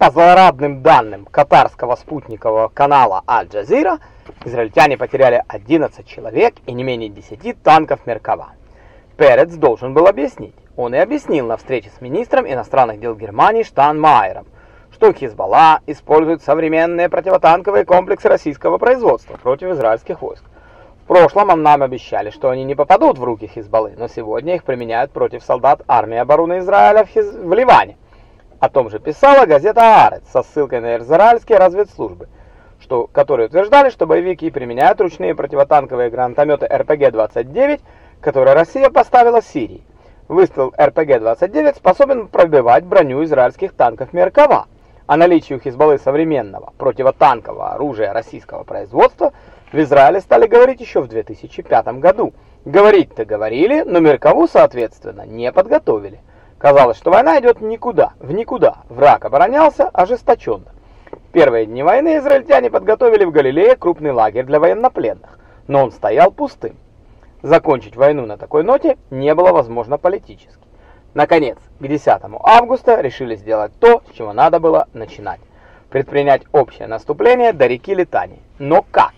По злорадным данным катарского спутникового канала Аль-Джазира, израильтяне потеряли 11 человек и не менее 10 танков Меркава. Перец должен был объяснить. Он и объяснил на встрече с министром иностранных дел Германии Штанмайером, что Хизбалла использует современные противотанковые комплексы российского производства против израильских войск. В прошлом нам обещали, что они не попадут в руки Хизбаллы, но сегодня их применяют против солдат армии обороны Израиля в, Хиз... в Ливане. О том же писала газета «Арец» со ссылкой на израильские разведслужбы, что, которые утверждали, что боевики применяют ручные противотанковые гранатометы РПГ-29, которые Россия поставила Сирии. Выстрел РПГ-29 способен пробивать броню израильских танков Меркава. О наличии у Хизбаллы современного противотанкового оружия российского производства в Израиле стали говорить еще в 2005 году. Говорить-то говорили, но Меркаву, соответственно, не подготовили. Казалось, что война идет никуда, в никуда. Враг оборонялся ожесточенно. Первые дни войны израильтяне подготовили в Галилее крупный лагерь для военнопленных, но он стоял пустым. Закончить войну на такой ноте не было возможно политически. Наконец, к 10 августа решили сделать то, с чего надо было начинать. Предпринять общее наступление до реки Литани. Но как?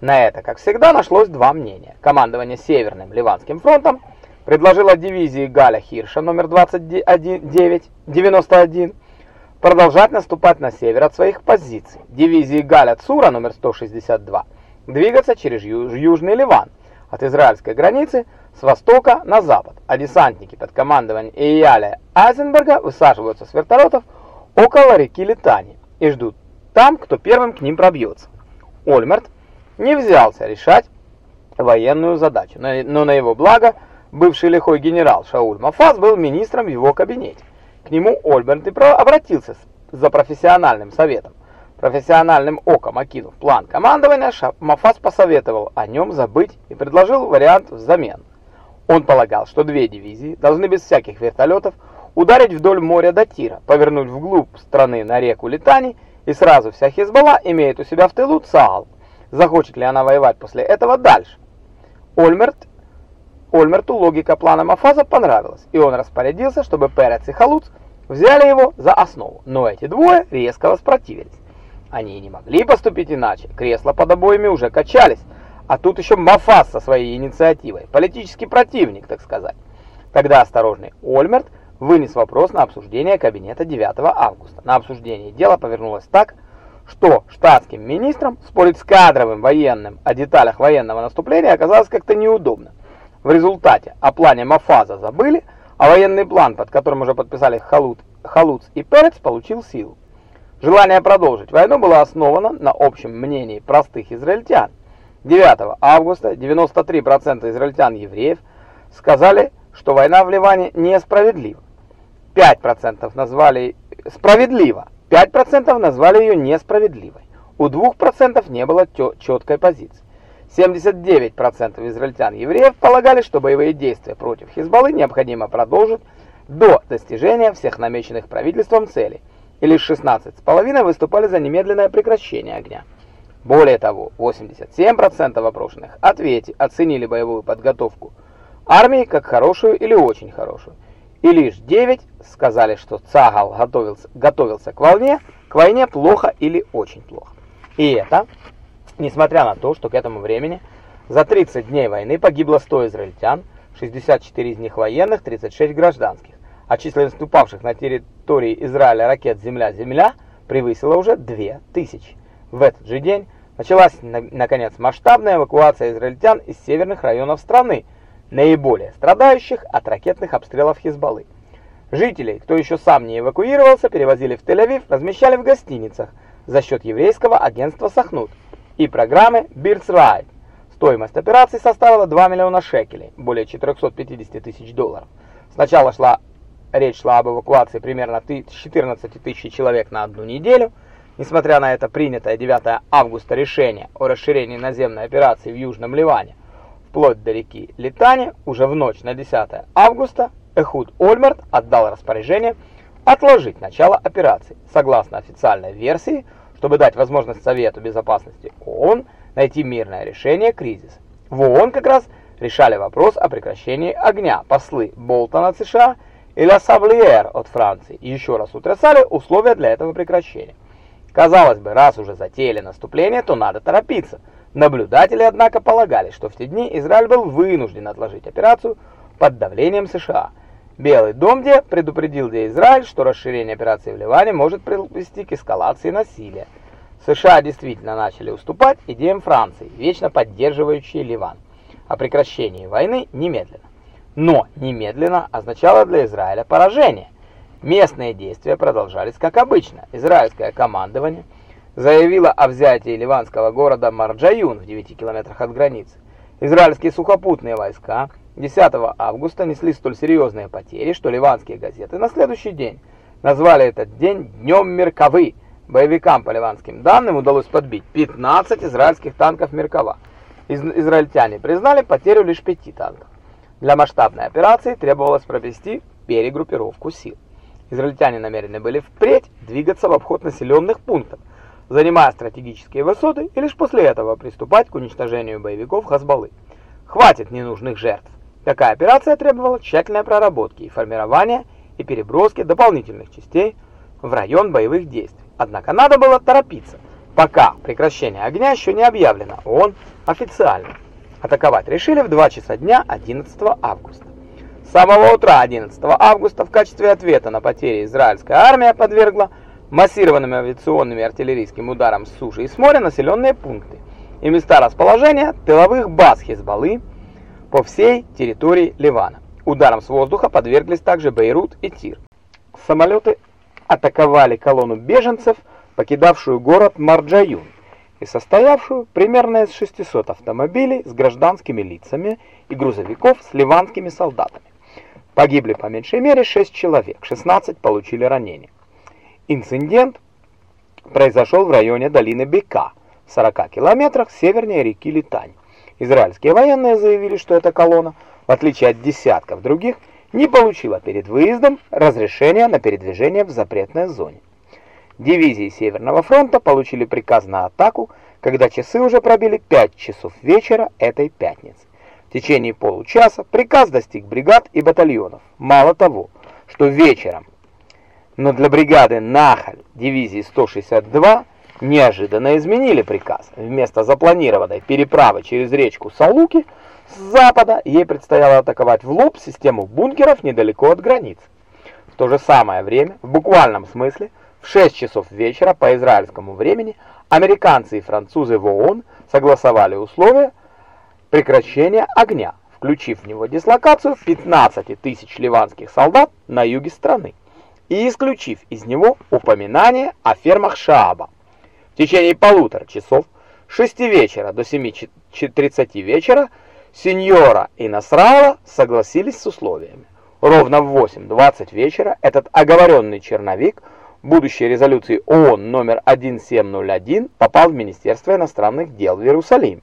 На это, как всегда, нашлось два мнения. Командование Северным Ливанским фронтом предложило дивизии Галя Хирша номер 2991 продолжать наступать на север от своих позиций. Дивизии Галя Цура номер 162 двигаться через Южный Ливан от израильской границы с востока на запад, а десантники под командованием Ияля Айзенберга высаживаются с вертолетов около реки Литани и ждут там, кто первым к ним пробьется. Ольмерт не взялся решать военную задачу, но на его благо бывший лихой генерал Шауль Мафаз был министром в его кабинете. К нему Ольмерт и обратился за профессиональным советом. Профессиональным оком окинув план командования, Мафаз посоветовал о нем забыть и предложил вариант взамен. Он полагал, что две дивизии должны без всяких вертолетов ударить вдоль моря до Тира, повернуть вглубь страны на реку Литани, и сразу вся Хизбалла имеет у себя в тылу ЦААЛ. Захочет ли она воевать после этого дальше? Ольмерт Ольмерту логика плана Мафаза понравилась, и он распорядился, чтобы Перец и Халуц взяли его за основу. Но эти двое резко воспротивились. Они не могли поступить иначе, кресла под обоями уже качались, а тут еще Мафас со своей инициативой, политический противник, так сказать. Тогда осторожный Ольмерт вынес вопрос на обсуждение кабинета 9 августа. На обсуждение дела повернулось так, что штатским министрам спорить с кадровым военным о деталях военного наступления оказалось как-то неудобно. В результате о плане Мафаза забыли, а военный план, под которым уже подписали Халут, Халуц и Перец, получил силу. Желание продолжить войну было основано на общем мнении простых израильтян, 9 августа 93% израильтян-евреев сказали, что война в Ливане несправедлива. 5% назвали справедливо, 5% назвали ее несправедливой. У 2% не было четкой позиции. 79% израильтян-евреев полагали, что боевые действия против Хизбаллы необходимо продолжить до достижения всех намеченных правительством целей, и лишь 16,5% выступали за немедленное прекращение огня. Более того, 87% опрошенных ответи оценили боевую подготовку армии как хорошую или очень хорошую. И лишь 9 сказали, что Цагал готовился, готовился к войне, к войне плохо или очень плохо. И это, несмотря на то, что к этому времени за 30 дней войны погибло 100 израильтян, 64 из них военных, 36 гражданских, а численность упавших на территории Израиля ракет «Земля-Земля» превысила уже 2000. В этот же день Началась, наконец, масштабная эвакуация израильтян из северных районов страны, наиболее страдающих от ракетных обстрелов Хизбаллы. Жителей, кто еще сам не эвакуировался, перевозили в Тель-Авив, размещали в гостиницах за счет еврейского агентства «Сахнут» и программы «Бирдс Райт». Стоимость операции составила 2 миллиона шекелей, более 450 тысяч долларов. Сначала шла речь шла об эвакуации примерно 14 тысяч человек на одну неделю – Несмотря на это принятое 9 августа решение о расширении наземной операции в Южном Ливане вплоть до реки Литани, уже в ночь на 10 августа Эхуд Ольмерт отдал распоряжение отложить начало операции. Согласно официальной версии, чтобы дать возможность Совету Безопасности ООН найти мирное решение кризиса. В ООН как раз решали вопрос о прекращении огня послы Болтона США и Ля Саблиер от Франции еще раз утрясали условия для этого прекращения. Казалось бы, раз уже затеяли наступление, то надо торопиться. Наблюдатели, однако, полагали, что в те дни Израиль был вынужден отложить операцию под давлением США. Белый дом где предупредил где Израиль, что расширение операции в Ливане может привести к эскалации насилия. США действительно начали уступать идеям Франции, вечно поддерживающей Ливан, о прекращении войны немедленно. Но немедленно означало для Израиля поражение. Местные действия продолжались как обычно. Израильское командование заявило о взятии ливанского города Марджаюн в 9 километрах от границы. Израильские сухопутные войска 10 августа несли столь серьезные потери, что ливанские газеты на следующий день назвали этот день Днем Меркавы. Боевикам по ливанским данным удалось подбить 15 израильских танков Меркава. Из израильтяне признали потерю лишь 5 танков. Для масштабной операции требовалось провести перегруппировку сил. Израильтяне намерены были впредь двигаться в обход населенных пунктов, занимая стратегические высоты и лишь после этого приступать к уничтожению боевиков Хазбаллы. Хватит ненужных жертв. Такая операция требовала тщательной проработки и формирования и переброски дополнительных частей в район боевых действий. Однако надо было торопиться, пока прекращение огня еще не объявлено ООН официально. Атаковать решили в 2 часа дня 11 августа. С самого утра 11 августа в качестве ответа на потери израильская армия подвергла массированным авиационным и артиллерийским ударам с суши и с моря населенные пункты и места расположения тыловых баз Хизбаллы по всей территории Ливана. Ударом с воздуха подверглись также Бейрут и Тир. Самолеты атаковали колонну беженцев, покидавшую город Марджаюн и состоявшую примерно из 600 автомобилей с гражданскими лицами и грузовиков с ливанскими солдатами. Погибли по меньшей мере 6 человек, 16 получили ранения. Инцидент произошел в районе долины Бека, в 40 километрах севернее реки Литань. Израильские военные заявили, что эта колонна, в отличие от десятков других, не получила перед выездом разрешения на передвижение в запретной зоне. Дивизии Северного фронта получили приказ на атаку, когда часы уже пробили 5 часов вечера этой пятницы. В течение получаса приказ достиг бригад и батальонов. Мало того, что вечером, но для бригады Нахаль дивизии 162 неожиданно изменили приказ. Вместо запланированной переправы через речку Салуки с запада ей предстояло атаковать в лоб систему бункеров недалеко от границ. В то же самое время, в буквальном смысле, в 6 часов вечера по израильскому времени американцы и французы в ООН согласовали условия прекращения огня, включив в него дислокацию 15 тысяч ливанских солдат на юге страны и исключив из него упоминание о фермах Шааба. В течение полутора часов с 6 вечера до 7.30 вечера сеньора и Насрала согласились с условиями. Ровно в 8.20 вечера этот оговоренный черновик будущей резолюции ООН номер 1701 попал в Министерство иностранных дел в Иерусалим.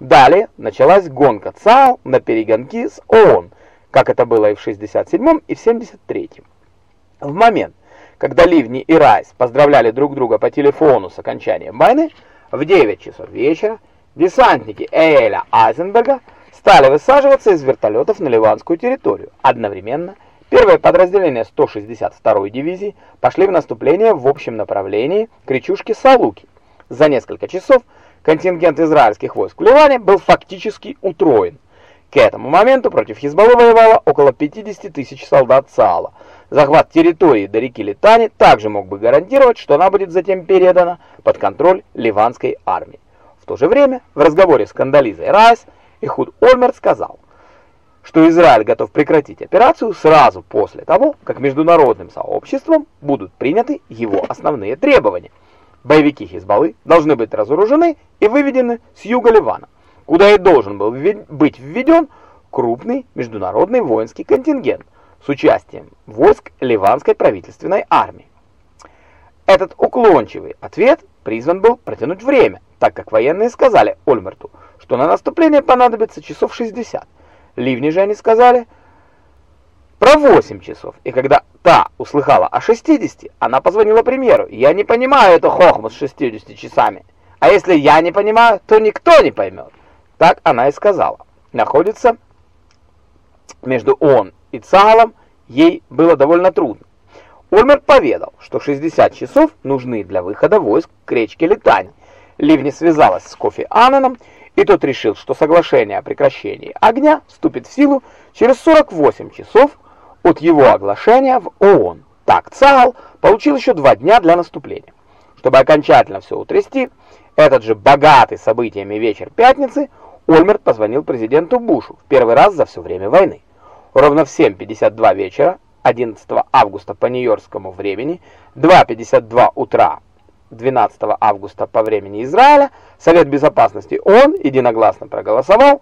Далее началась гонка ЦАО на перегонки с ООН, как это было и в 67 и в 73 -м. В момент, когда Ливни и Райс поздравляли друг друга по телефону с окончанием войны, в 9 часов вечера десантники Эйля Айзенберга стали высаживаться из вертолетов на ливанскую территорию. Одновременно первые подразделения 162-й дивизии пошли в наступление в общем направлении к речушке Салуки. За несколько часов контингент израильских войск в Ливане был фактически утроен. К этому моменту против Хизбаллы воевало около 50 тысяч солдат ЦААЛа. Захват территории до реки Литани также мог бы гарантировать, что она будет затем передана под контроль ливанской армии. В то же время в разговоре с Кандализой Райс Ихуд Ольмерт сказал, что Израиль готов прекратить операцию сразу после того, как международным сообществом будут приняты его основные требования – Боевики Хизбаллы должны быть разоружены и выведены с юга Ливана, куда и должен был быть введен крупный международный воинский контингент с участием войск ливанской правительственной армии. Этот уклончивый ответ призван был протянуть время, так как военные сказали Ольмерту, что на наступление понадобится часов 60. Ливни же они сказали, про 8 часов. И когда та услыхала о 60, она позвонила премьеру. «Я не понимаю эту хохму с 60 часами. А если я не понимаю, то никто не поймет». Так она и сказала. Находится между он и Цагалом ей было довольно трудно. Ольмерт поведал, что 60 часов нужны для выхода войск к речке Литань. Ливни связалась с Кофи Аннаном, и тот решил, что соглашение о прекращении огня вступит в силу через 48 часов от его оглашения в ООН. Так ЦАГАЛ получил еще два дня для наступления. Чтобы окончательно все утрясти, этот же богатый событиями вечер пятницы Ольмерт позвонил президенту Бушу в первый раз за все время войны. Ровно в 7.52 вечера 11 августа по нью-йоркскому времени, 2.52 утра 12 августа по времени Израиля, Совет Безопасности ООН единогласно проголосовал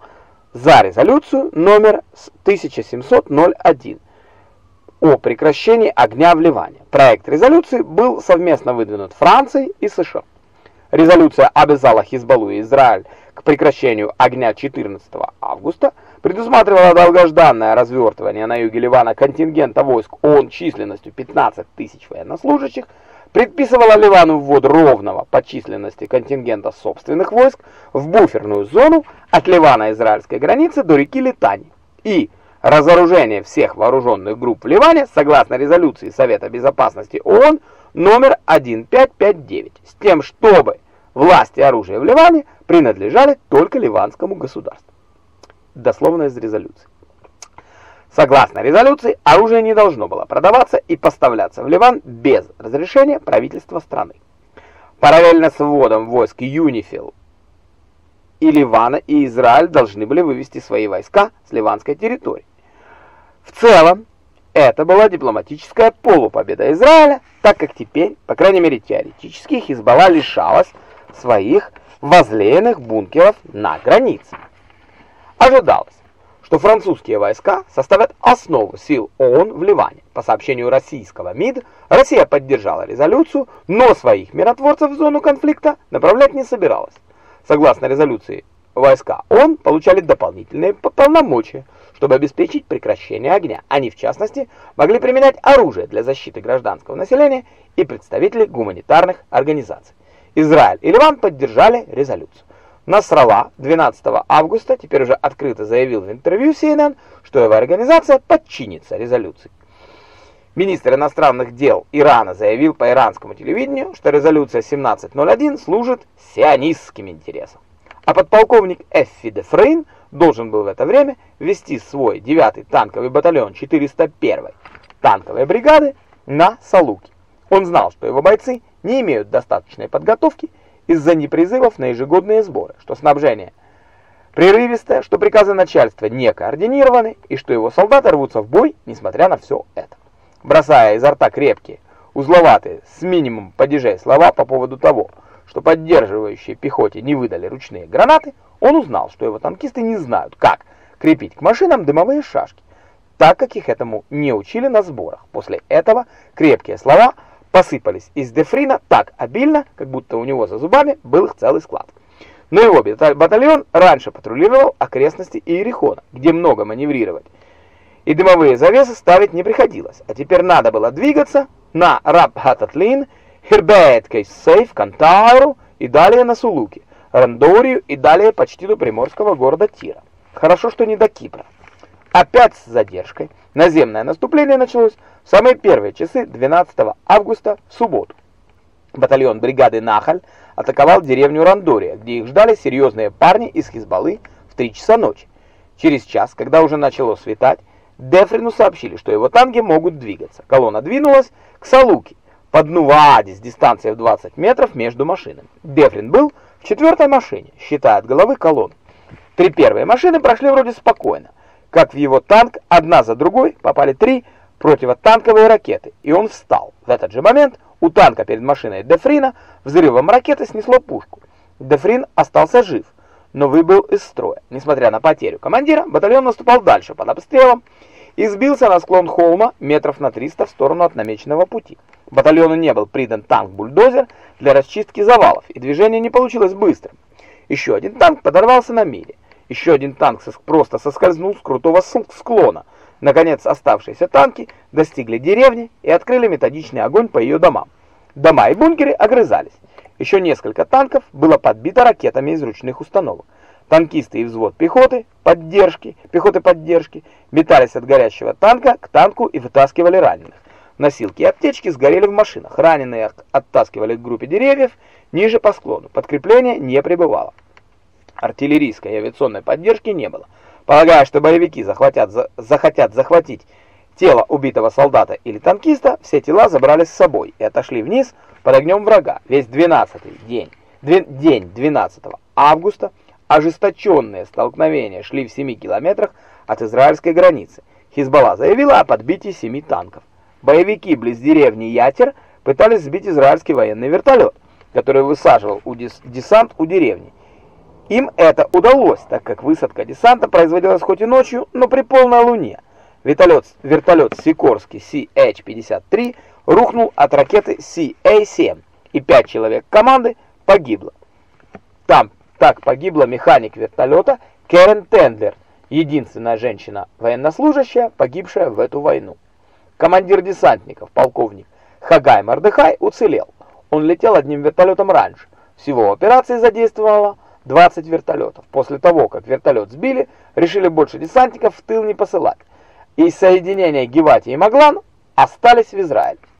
за резолюцию номер 1701 о прекращении огня в Ливане. Проект резолюции был совместно выдвинут Францией и США. Резолюция обязала Хизбаллу и Израиль к прекращению огня 14 августа, предусматривала долгожданное развертывание на юге Ливана контингента войск ООН численностью 15 тысяч военнослужащих, предписывала Ливану ввод ровного по численности контингента собственных войск в буферную зону от Ливана-израильской границы до реки Литани и разоружение всех вооруженных групп в Ливане согласно резолюции Совета Безопасности ООН номер 1559 с тем, чтобы власти оружия в Ливане принадлежали только ливанскому государству. Дословно из резолюции. Согласно резолюции, оружие не должно было продаваться и поставляться в Ливан без разрешения правительства страны. Параллельно с вводом войск ЮНИФИЛ и Ливана и Израиль должны были вывести свои войска с ливанской территории. В целом, это была дипломатическая полупобеда Израиля, так как теперь, по крайней мере теоретически, Хизбалла лишалась своих возлеянных бункеров на границе. Ожидалось, что французские войска составят основу сил ООН в Ливане. По сообщению российского МИД, Россия поддержала резолюцию, но своих миротворцев в зону конфликта направлять не собиралась. Согласно резолюции, войска ООН получали дополнительные полномочия, чтобы обеспечить прекращение огня. Они, в частности, могли применять оружие для защиты гражданского населения и представители гуманитарных организаций. Израиль и Ливан поддержали резолюцию. Насралла 12 августа теперь уже открыто заявил в интервью CNN, что его организация подчинится резолюции. Министр иностранных дел Ирана заявил по иранскому телевидению, что резолюция 1701 служит сионистским интересам. А подполковник Эффи де Фрейн должен был в это время вести свой 9-й танковый батальон 401-й танковой бригады на Салуки. Он знал, что его бойцы не имеют достаточной подготовки из-за непризывов на ежегодные сборы, что снабжение прерывистое, что приказы начальства не координированы и что его солдаты рвутся в бой, несмотря на все это. Бросая изо рта крепкие, узловатые, с минимум падежей слова по поводу того, что поддерживающие пехоте не выдали ручные гранаты, он узнал, что его танкисты не знают, как крепить к машинам дымовые шашки, так как их этому не учили на сборах. После этого крепкие слова – посыпались из Дефрина так обильно, как будто у него за зубами был их целый склад. Но его батальон раньше патрулировал окрестности Иерихона, где много маневрировать, и дымовые завесы ставить не приходилось, а теперь надо было двигаться на Раб-Хататлин, Хербет-Кейс-Сейф, Кантару и далее на Сулуки, Рандорию и далее почти до приморского города Тира. Хорошо, что не до Кипра. Опять с задержкой. Наземное наступление началось в самые первые часы 12 августа в субботу. Батальон бригады Нахаль атаковал деревню Рандория, где их ждали серьезные парни из Хизбаллы в 3 часа ночи. Через час, когда уже начало светать, Дефрину сообщили, что его танки могут двигаться. Колонна двинулась к Салуке, по дну Ваади с дистанцией в 20 метров между машинами. Дефрин был в четвертой машине, считая от головы колонны. Три первые машины прошли вроде спокойно, как в его танк одна за другой попали три противотанковые ракеты, и он встал. В этот же момент у танка перед машиной Дефрина взрывом ракеты снесло пушку. Дефрин остался жив, но выбыл из строя. Несмотря на потерю командира, батальон наступал дальше под обстрелом и сбился на склон холма метров на 300 в сторону от намеченного пути. Батальону не был придан танк-бульдозер для расчистки завалов, и движение не получилось быстрым. Еще один танк подорвался на миле. Еще один танк просто соскользнул с крутого склона, Наконец оставшиеся танки достигли деревни и открыли методичный огонь по ее домам. Дома и бункеры огрызались. Еще несколько танков было подбито ракетами из ручных установок. Танкисты и взвод пехоты, поддержки, пехоты поддержки, метались от горящего танка к танку и вытаскивали раненых. Носилки и аптечки сгорели в машинах. Раненые оттаскивали к группе деревьев ниже по склону. Подкрепление не прибывало. Артиллерийской и авиационной поддержки не было. Полагая, что боевики захватят, за, захотят захватить тело убитого солдата или танкиста, все тела забрали с собой и отошли вниз под огнем врага. Весь 12 день, день 12 августа ожесточенные столкновения шли в 7 километрах от израильской границы. Хизбалла заявила о подбитии семи танков. Боевики близ деревни Ятер пытались сбить израильский военный вертолет, который высаживал у дес десант у деревни. Им это удалось, так как высадка десанта производилась хоть и ночью, но при полной луне. Вертолет, вертолет Сикорский CH-53 рухнул от ракеты CA-7, и пять человек команды погибло. Там так погибла механик вертолета Кэрен Тендлер, единственная женщина военнослужащая, погибшая в эту войну. Командир десантников, полковник Хагай Мардыхай, уцелел. Он летел одним вертолетом раньше. Всего операции задействовало 20 вертолетов. После того, как вертолет сбили, решили больше десантников в тыл не посылать. И соединения Гевати и Маглан остались в Израиле.